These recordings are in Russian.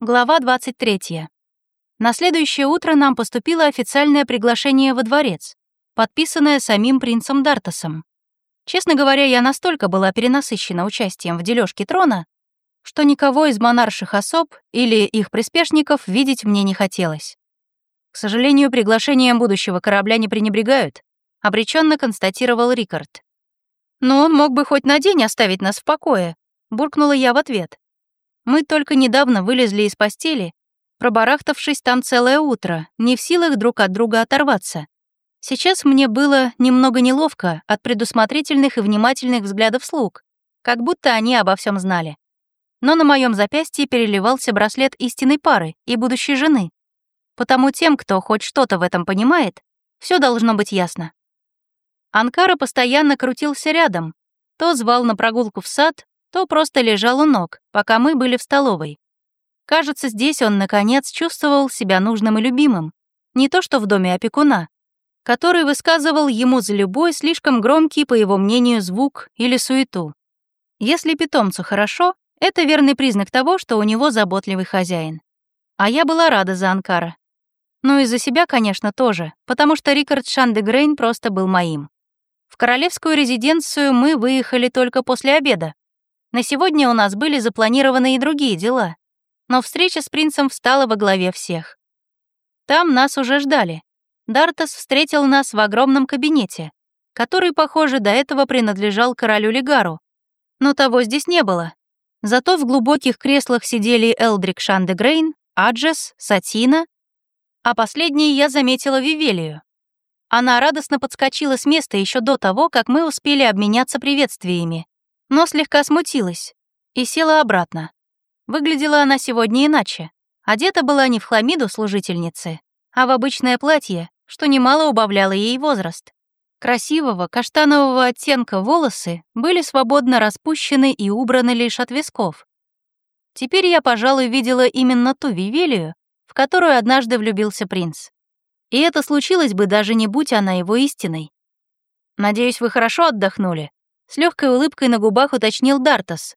Глава 23. На следующее утро нам поступило официальное приглашение во дворец, подписанное самим принцем Дартасом. Честно говоря, я настолько была перенасыщена участием в дележке трона, что никого из монарших особ или их приспешников видеть мне не хотелось. К сожалению, приглашением будущего корабля не пренебрегают, обреченно констатировал Рикард. Но он мог бы хоть на день оставить нас в покое, буркнула я в ответ. Мы только недавно вылезли из постели, пробарахтавшись там целое утро, не в силах друг от друга оторваться. Сейчас мне было немного неловко от предусмотрительных и внимательных взглядов слуг, как будто они обо всем знали. Но на моем запястье переливался браслет истинной пары и будущей жены. Потому тем, кто хоть что-то в этом понимает, все должно быть ясно. Анкара постоянно крутился рядом, то звал на прогулку в сад, то просто лежал у ног, пока мы были в столовой. Кажется, здесь он, наконец, чувствовал себя нужным и любимым. Не то что в доме опекуна, который высказывал ему за любой слишком громкий, по его мнению, звук или суету. Если питомцу хорошо, это верный признак того, что у него заботливый хозяин. А я была рада за Анкара. Ну и за себя, конечно, тоже, потому что Рикард Шандегрейн просто был моим. В королевскую резиденцию мы выехали только после обеда, на сегодня у нас были запланированы и другие дела, но встреча с принцем встала во главе всех. Там нас уже ждали. Дартас встретил нас в огромном кабинете, который, похоже, до этого принадлежал королю Лигару. Но того здесь не было. Зато в глубоких креслах сидели Элдрик Шандегрейн, Аджес, Сатина, а последней я заметила Вивелию. Она радостно подскочила с места еще до того, как мы успели обменяться приветствиями но слегка смутилась и села обратно. Выглядела она сегодня иначе. Одета была не в хламиду служительницы, а в обычное платье, что немало убавляло ей возраст. Красивого каштанового оттенка волосы были свободно распущены и убраны лишь от висков. Теперь я, пожалуй, видела именно ту Вивелию, в которую однажды влюбился принц. И это случилось бы, даже не будь она его истиной. «Надеюсь, вы хорошо отдохнули?» С легкой улыбкой на губах уточнил Дартас.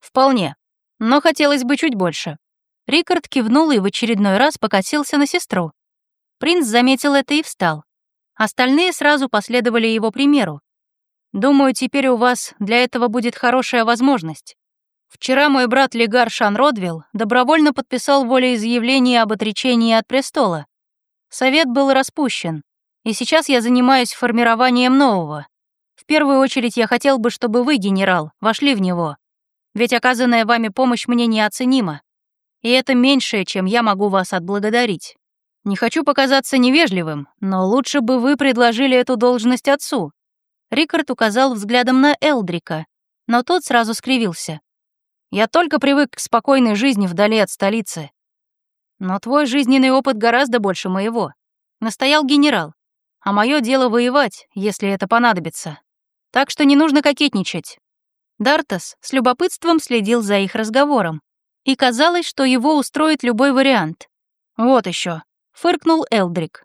«Вполне. Но хотелось бы чуть больше». Рикард кивнул и в очередной раз покатился на сестру. Принц заметил это и встал. Остальные сразу последовали его примеру. «Думаю, теперь у вас для этого будет хорошая возможность. Вчера мой брат Легар Шан Родвилл добровольно подписал волеизъявление об отречении от престола. Совет был распущен, и сейчас я занимаюсь формированием нового. В первую очередь я хотел бы, чтобы вы, генерал, вошли в него. Ведь оказанная вами помощь мне неоценима. И это меньшее, чем я могу вас отблагодарить. Не хочу показаться невежливым, но лучше бы вы предложили эту должность отцу». Рикард указал взглядом на Элдрика, но тот сразу скривился. «Я только привык к спокойной жизни вдали от столицы. Но твой жизненный опыт гораздо больше моего», — настоял генерал. «А мое дело воевать, если это понадобится». Так что не нужно кокетничать». Дартас с любопытством следил за их разговором, и казалось, что его устроит любой вариант. «Вот еще, фыркнул Элдрик.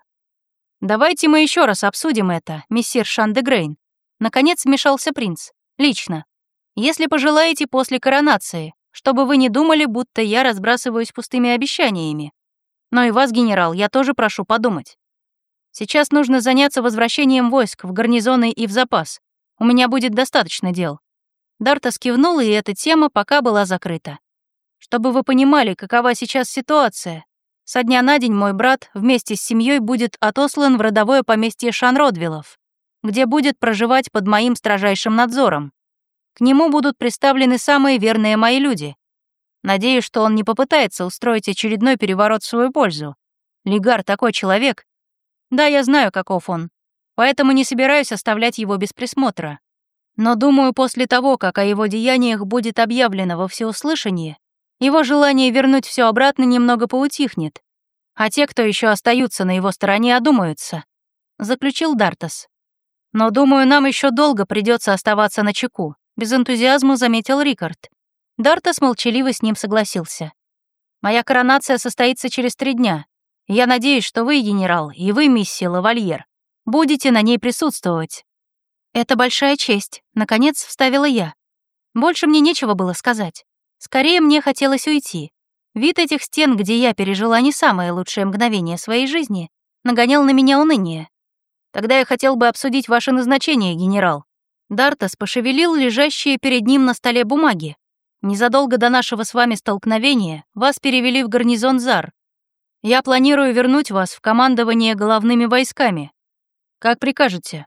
«Давайте мы еще раз обсудим это, мессир Шандегрейн». Наконец вмешался принц. «Лично. Если пожелаете после коронации, чтобы вы не думали, будто я разбрасываюсь пустыми обещаниями. Но и вас, генерал, я тоже прошу подумать. Сейчас нужно заняться возвращением войск в гарнизоны и в запас. У меня будет достаточно дел». Дарта скивнула, и эта тема пока была закрыта. Чтобы вы понимали, какова сейчас ситуация. Со дня на день мой брат вместе с семьей будет отослан в родовое поместье Шанродвиллов, где будет проживать под моим строжайшим надзором. К нему будут представлены самые верные мои люди. Надеюсь, что он не попытается устроить очередной переворот в свою пользу. Лигар такой человек. Да, я знаю, каков он поэтому не собираюсь оставлять его без присмотра. Но думаю, после того, как о его деяниях будет объявлено во всеуслышание, его желание вернуть все обратно немного поутихнет, а те, кто еще остаются на его стороне, одумаются», — заключил Дартас. «Но, думаю, нам еще долго придется оставаться на чеку», — без энтузиазма заметил Рикард. Дартас молчаливо с ним согласился. «Моя коронация состоится через три дня. Я надеюсь, что вы, генерал, и вы, миссия Лавальер, Будете на ней присутствовать». «Это большая честь», — наконец вставила я. Больше мне нечего было сказать. Скорее мне хотелось уйти. Вид этих стен, где я пережила не самое лучшее мгновение своей жизни, нагонял на меня уныние. Тогда я хотел бы обсудить ваше назначение, генерал. Дартас пошевелил лежащие перед ним на столе бумаги. Незадолго до нашего с вами столкновения вас перевели в гарнизон ЗАР. Я планирую вернуть вас в командование головными войсками. Как прикажете.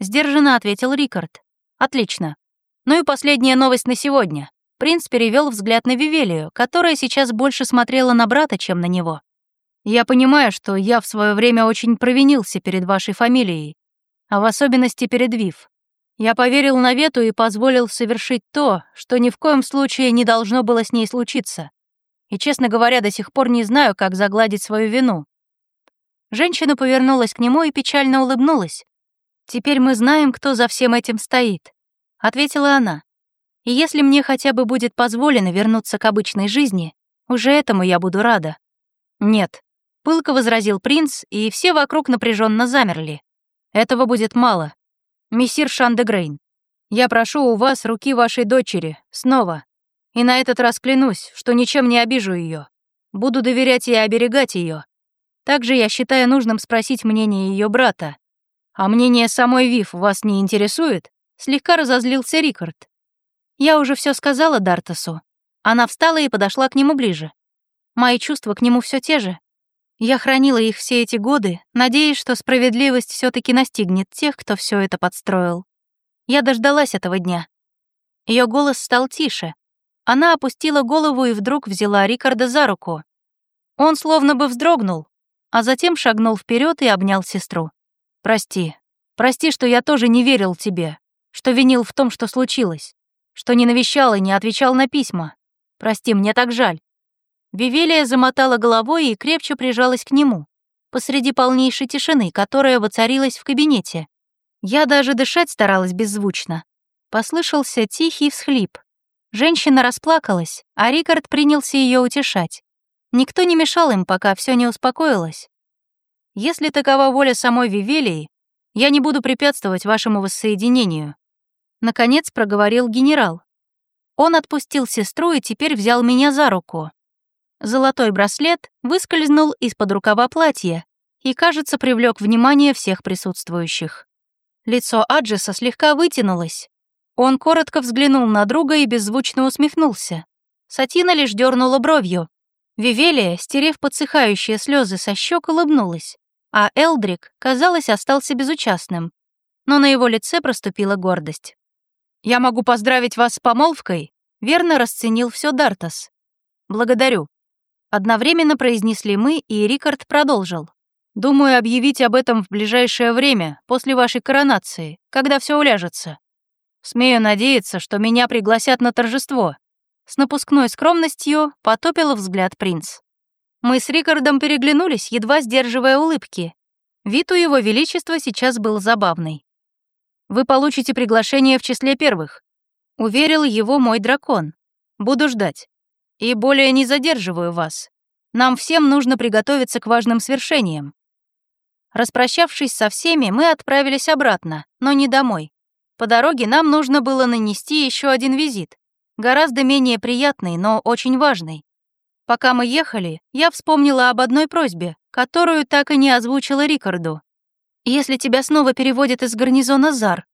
Сдержанно ответил Рикард. Отлично. Ну и последняя новость на сегодня. Принц перевел взгляд на Вивелию, которая сейчас больше смотрела на брата, чем на него. «Я понимаю, что я в свое время очень провинился перед вашей фамилией, а в особенности перед Вив. Я поверил на Вету и позволил совершить то, что ни в коем случае не должно было с ней случиться. И, честно говоря, до сих пор не знаю, как загладить свою вину». Женщина повернулась к нему и печально улыбнулась. «Теперь мы знаем, кто за всем этим стоит», — ответила она. И если мне хотя бы будет позволено вернуться к обычной жизни, уже этому я буду рада. Нет, пылко возразил принц, и все вокруг напряженно замерли. Этого будет мало. Мессир Шандегрейн, я прошу у вас руки вашей дочери, снова. И на этот раз клянусь, что ничем не обижу ее. Буду доверять и оберегать ее. Также я считаю нужным спросить мнение ее брата. А мнение самой Вив вас не интересует? Слегка разозлился Рикард. Я уже все сказала Дартасу. Она встала и подошла к нему ближе. Мои чувства к нему все те же. Я хранила их все эти годы, надеясь, что справедливость все таки настигнет тех, кто все это подстроил. Я дождалась этого дня. Ее голос стал тише. Она опустила голову и вдруг взяла Рикарда за руку. Он словно бы вздрогнул, а затем шагнул вперед и обнял сестру. «Прости. Прости, что я тоже не верил тебе, что винил в том, что случилось что не навещал и не отвечал на письма. Прости, мне так жаль». Вивелия замотала головой и крепче прижалась к нему, посреди полнейшей тишины, которая воцарилась в кабинете. Я даже дышать старалась беззвучно. Послышался тихий всхлип. Женщина расплакалась, а Рикард принялся ее утешать. Никто не мешал им, пока все не успокоилось. Если такова воля самой Вивелии, я не буду препятствовать вашему воссоединению. Наконец проговорил генерал. Он отпустил сестру и теперь взял меня за руку. Золотой браслет выскользнул из-под рукава платья и, кажется, привлек внимание всех присутствующих. Лицо Аджиса слегка вытянулось. Он коротко взглянул на друга и беззвучно усмехнулся. Сатина лишь дернула бровью. Вивелия, стерев подсыхающие слезы со щек, улыбнулась, а Элдрик, казалось, остался безучастным. Но на его лице проступила гордость. «Я могу поздравить вас с помолвкой», — верно расценил все Дартас. «Благодарю». Одновременно произнесли мы, и Рикард продолжил. «Думаю объявить об этом в ближайшее время, после вашей коронации, когда все уляжется. Смею надеяться, что меня пригласят на торжество». С напускной скромностью потопил взгляд принц. Мы с Рикардом переглянулись, едва сдерживая улыбки. Вид у его величества сейчас был забавный. Вы получите приглашение в числе первых. Уверил его мой дракон. Буду ждать. И более не задерживаю вас. Нам всем нужно приготовиться к важным свершениям. Распрощавшись со всеми, мы отправились обратно, но не домой. По дороге нам нужно было нанести еще один визит, гораздо менее приятный, но очень важный. Пока мы ехали, я вспомнила об одной просьбе, которую так и не озвучила Рикарду. Если тебя снова переводят из гарнизона ЗАР,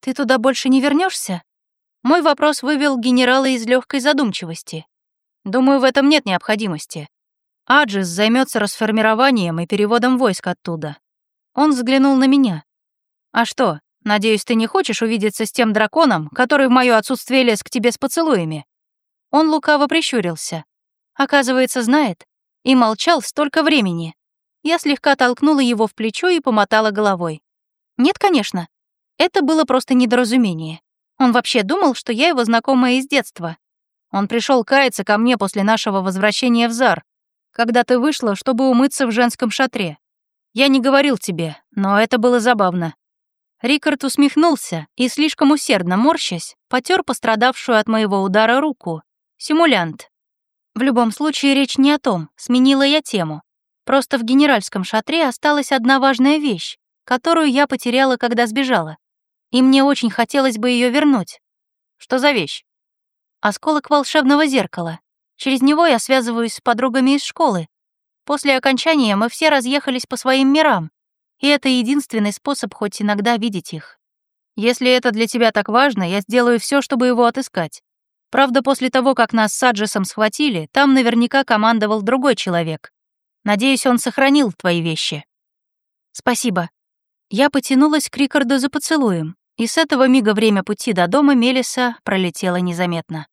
ты туда больше не вернешься? Мой вопрос вывел генерала из легкой задумчивости. Думаю, в этом нет необходимости. Аджис займется расформированием и переводом войск оттуда. Он взглянул на меня. А что, надеюсь, ты не хочешь увидеться с тем драконом, который в мое отсутствие лез к тебе с поцелуями? Он лукаво прищурился. Оказывается, знает. И молчал столько времени. Я слегка толкнула его в плечо и помотала головой. Нет, конечно. Это было просто недоразумение. Он вообще думал, что я его знакомая из детства. Он пришел каяться ко мне после нашего возвращения в Зар, когда ты вышла, чтобы умыться в женском шатре. Я не говорил тебе, но это было забавно. Рикард усмехнулся и, слишком усердно морщась, потер пострадавшую от моего удара руку. Симулянт. В любом случае, речь не о том, сменила я тему. Просто в генеральском шатре осталась одна важная вещь, которую я потеряла, когда сбежала. И мне очень хотелось бы ее вернуть. Что за вещь? Осколок волшебного зеркала. Через него я связываюсь с подругами из школы. После окончания мы все разъехались по своим мирам, и это единственный способ хоть иногда видеть их. Если это для тебя так важно, я сделаю все, чтобы его отыскать. Правда, после того, как нас с Аджесом схватили, там наверняка командовал другой человек. Надеюсь, он сохранил твои вещи. Спасибо. Я потянулась к Рикарду за поцелуем, и с этого мига время пути до дома Мелиса пролетело незаметно.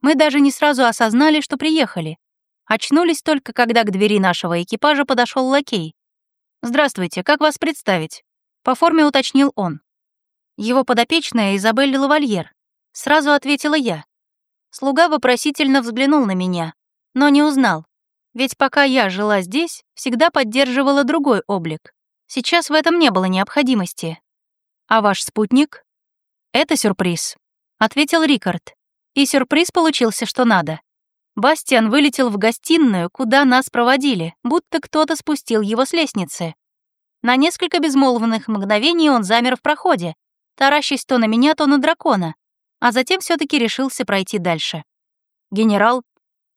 Мы даже не сразу осознали, что приехали. Очнулись только, когда к двери нашего экипажа подошел лакей. «Здравствуйте, как вас представить?» По форме уточнил он. Его подопечная Изабель Лавальер. Сразу ответила я. Слуга вопросительно взглянул на меня, но не узнал. Ведь пока я жила здесь, всегда поддерживала другой облик. Сейчас в этом не было необходимости. А ваш спутник? Это сюрприз, ответил Рикард. И сюрприз получился что надо. Бастиан вылетел в гостиную, куда нас проводили, будто кто-то спустил его с лестницы. На несколько безмолвных мгновений он замер в проходе, таращась то на меня, то на дракона, а затем все таки решился пройти дальше. Генерал,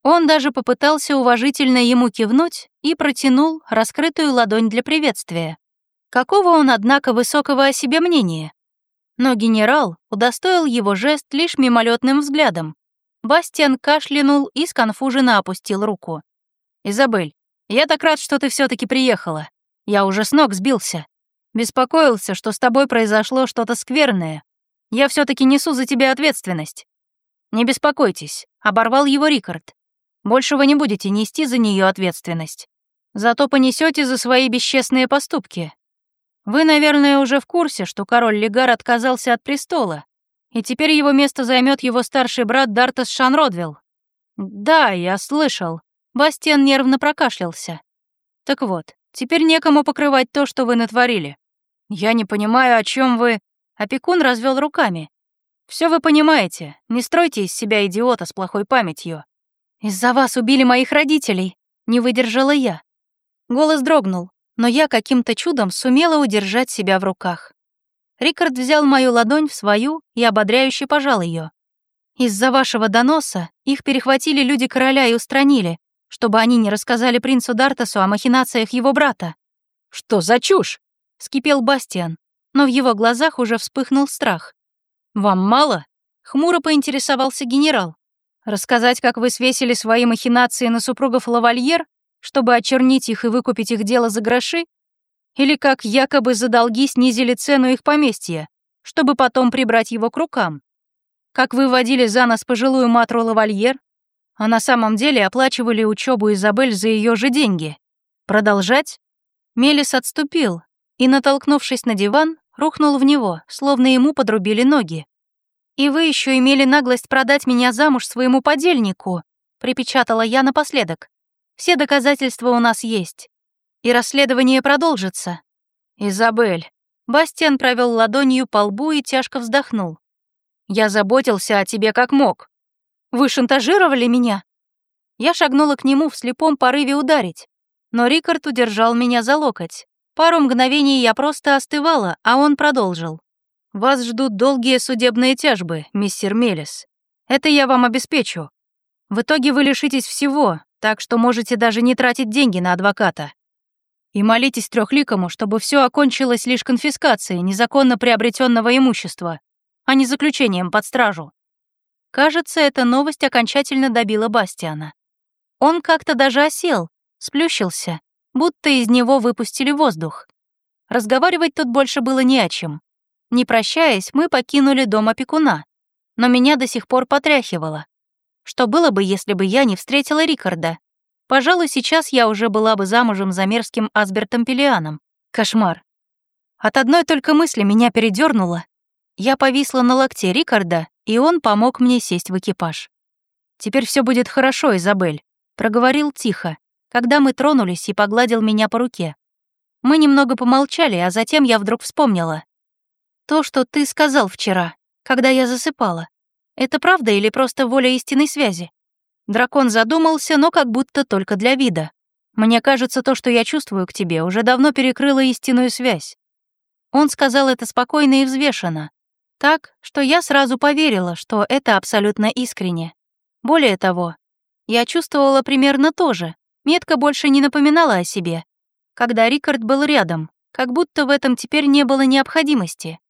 он даже попытался уважительно ему кивнуть и протянул раскрытую ладонь для приветствия. Какого он, однако, высокого о себе мнения? Но генерал удостоил его жест лишь мимолетным взглядом. Бастиан кашлянул и сконфуженно опустил руку. «Изабель, я так рад, что ты все таки приехала. Я уже с ног сбился. Беспокоился, что с тобой произошло что-то скверное. Я все таки несу за тебя ответственность». «Не беспокойтесь», — оборвал его Рикард. «Больше вы не будете нести за нее ответственность. Зато понесете за свои бесчестные поступки. Вы, наверное, уже в курсе, что король Легар отказался от престола, и теперь его место займет его старший брат Дартас Шанродвилл. Да, я слышал. Бастиан нервно прокашлялся. Так вот, теперь некому покрывать то, что вы натворили. Я не понимаю, о чем вы... Опекун развел руками. Все вы понимаете, не стройте из себя идиота с плохой памятью. Из-за вас убили моих родителей, не выдержала я. Голос дрогнул, но я каким-то чудом сумела удержать себя в руках. Рикард взял мою ладонь в свою и ободряюще пожал ее. «Из-за вашего доноса их перехватили люди короля и устранили, чтобы они не рассказали принцу Дартасу о махинациях его брата». «Что за чушь?» — скипел Бастиан, но в его глазах уже вспыхнул страх. «Вам мало?» — хмуро поинтересовался генерал. «Рассказать, как вы свесили свои махинации на супругов лавальер, чтобы очернить их и выкупить их дело за гроши? Или как якобы за долги снизили цену их поместья, чтобы потом прибрать его к рукам? Как вы водили за нос пожилую матру лавальер, а на самом деле оплачивали учебу Изабель за ее же деньги? Продолжать?» Мелис отступил и, натолкнувшись на диван, рухнул в него, словно ему подрубили ноги. «И вы еще имели наглость продать меня замуж своему подельнику», припечатала я напоследок. «Все доказательства у нас есть. И расследование продолжится». «Изабель». Бастиан провел ладонью по лбу и тяжко вздохнул. «Я заботился о тебе как мог. Вы шантажировали меня?» Я шагнула к нему в слепом порыве ударить, но Рикард удержал меня за локоть. Пару мгновений я просто остывала, а он продолжил. «Вас ждут долгие судебные тяжбы, мистер Мелис. Это я вам обеспечу. В итоге вы лишитесь всего, так что можете даже не тратить деньги на адвоката. И молитесь трехликому, чтобы все окончилось лишь конфискацией незаконно приобретенного имущества, а не заключением под стражу». Кажется, эта новость окончательно добила Бастиана. Он как-то даже осел, сплющился будто из него выпустили воздух. Разговаривать тут больше было не о чем. Не прощаясь, мы покинули дом опекуна, но меня до сих пор потряхивало. Что было бы, если бы я не встретила Рикарда? Пожалуй, сейчас я уже была бы замужем за мерзким Асбертом Пелианом. Кошмар. От одной только мысли меня передернуло. Я повисла на локте Рикарда, и он помог мне сесть в экипаж. «Теперь все будет хорошо, Изабель», — проговорил тихо, когда мы тронулись и погладил меня по руке. Мы немного помолчали, а затем я вдруг вспомнила. То, что ты сказал вчера, когда я засыпала. Это правда или просто воля истинной связи? Дракон задумался, но как будто только для вида. Мне кажется, то, что я чувствую к тебе, уже давно перекрыло истинную связь. Он сказал это спокойно и взвешенно. Так, что я сразу поверила, что это абсолютно искренне. Более того, Я чувствовала примерно то же. Метка больше не напоминала о себе. Когда Рикард был рядом, как будто в этом теперь не было необходимости.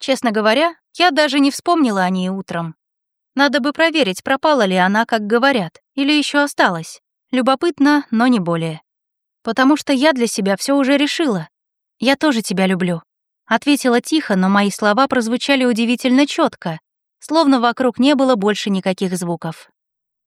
Честно говоря, я даже не вспомнила о ней утром. Надо бы проверить, пропала ли она, как говорят, или еще осталась. Любопытно, но не более. Потому что я для себя все уже решила. Я тоже тебя люблю. Ответила тихо, но мои слова прозвучали удивительно четко, словно вокруг не было больше никаких звуков.